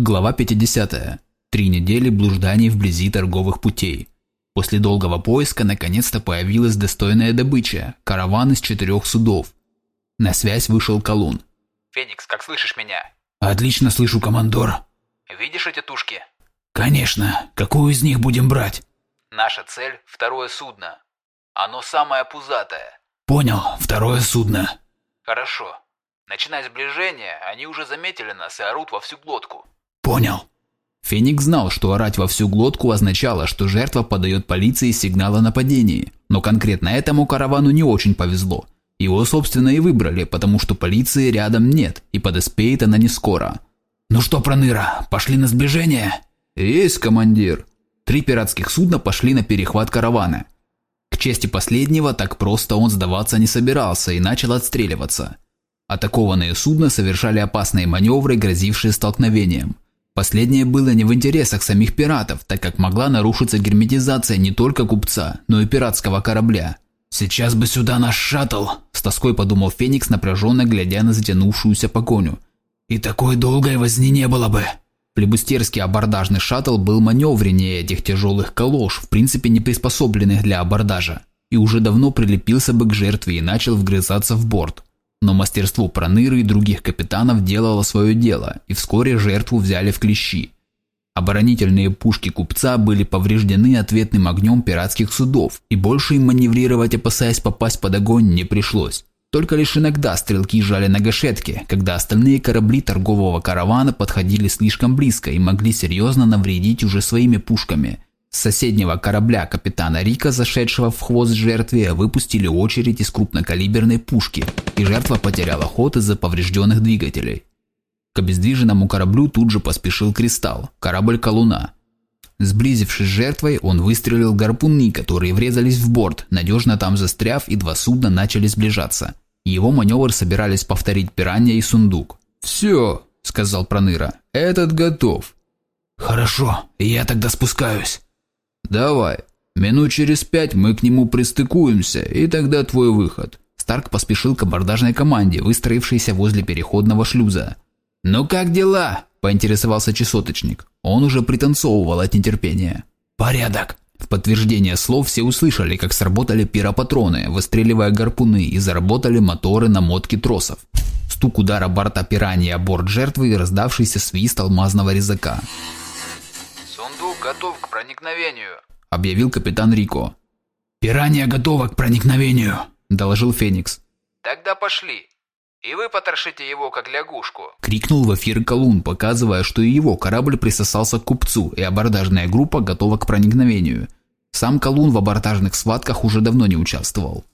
Глава 50. Три недели блужданий вблизи торговых путей. После долгого поиска наконец-то появилась достойная добыча – караван из четырех судов. На связь вышел Колун. «Феникс, как слышишь меня?» «Отлично слышу, командор». «Видишь эти тушки?» «Конечно. Какую из них будем брать?» «Наша цель – второе судно. Оно самое пузатое». «Понял. Второе судно». «Хорошо. Начиная сближение, они уже заметили нас и орут во всю глотку». «Понял». Феникс знал, что орать во всю глотку означало, что жертва подает полиции сигнал о нападении, но конкретно этому каравану не очень повезло. Его, собственно, и выбрали, потому что полиции рядом нет, и подоспеет она не скоро. «Ну что, Проныра, пошли на сближение?» «Есть, командир!» Три пиратских судна пошли на перехват каравана. К чести последнего, так просто он сдаваться не собирался и начал отстреливаться. Атакованные судна совершали опасные маневры, грозившие столкновением – Последнее было не в интересах самих пиратов, так как могла нарушиться герметизация не только купца, но и пиратского корабля. «Сейчас бы сюда наш шаттл!» – с тоской подумал Феникс, напряженно глядя на затянувшуюся погоню. «И такой долгой возни не было бы!» Флебустерский абордажный шаттл был маневреннее этих тяжелых калош, в принципе не приспособленных для абордажа, и уже давно прилепился бы к жертве и начал вгрызаться в борт. Но мастерство Проныры и других капитанов делало свое дело, и вскоре жертву взяли в клещи. Оборонительные пушки купца были повреждены ответным огнем пиратских судов, и больше им маневрировать, опасаясь попасть под огонь, не пришлось. Только лишь иногда стрелки жали на гашетке, когда остальные корабли торгового каравана подходили слишком близко и могли серьезно навредить уже своими пушками – с соседнего корабля капитана Рика, зашедшего в хвост жертве, выпустили очередь из крупнокалиберной пушки, и жертва потеряла ход из-за поврежденных двигателей. К обездвиженному кораблю тут же поспешил Кристалл, корабль Колуна. Сблизившись с жертвой, он выстрелил гарпуны, которые врезались в борт, надежно там застряв, и два судна начали сближаться. Его маневр собирались повторить Пиранья и Сундук. «Все», — сказал Проныра, — «этот готов». «Хорошо, я тогда спускаюсь». «Давай. Минут через пять мы к нему пристыкуемся, и тогда твой выход». Старк поспешил к абордажной команде, выстроившейся возле переходного шлюза. «Ну как дела?» – поинтересовался чесоточник. Он уже пританцовывал от нетерпения. «Порядок!» В подтверждение слов все услышали, как сработали пиропатроны, выстреливая гарпуны, и заработали моторы на мотке тросов. Стук удара борта пираньи о борт жертвы и раздавшийся свист алмазного резака. «Сундук готов к проникновению», – объявил капитан Рико. «Пиранья готова к проникновению», – доложил Феникс. «Тогда пошли. И вы потрошите его, как лягушку», – крикнул в эфир Колун, показывая, что и его корабль присосался к купцу, и абордажная группа готова к проникновению. Сам Колун в абордажных схватках уже давно не участвовал.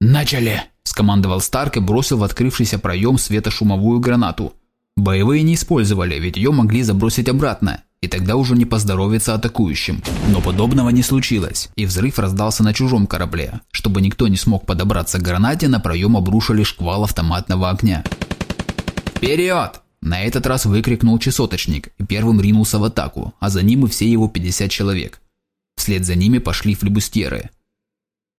«Начали!» – скомандовал Старк и бросил в открывшийся проем светошумовую гранату. Боевые не использовали, ведь ее могли забросить обратно, и тогда уже не поздоровится атакующим. Но подобного не случилось, и взрыв раздался на чужом корабле. Чтобы никто не смог подобраться к гранате, на проем обрушили шквал автоматного огня. «Вперед!» На этот раз выкрикнул чесоточник и первым ринулся в атаку, а за ним и все его 50 человек. Вслед за ними пошли флебустеры.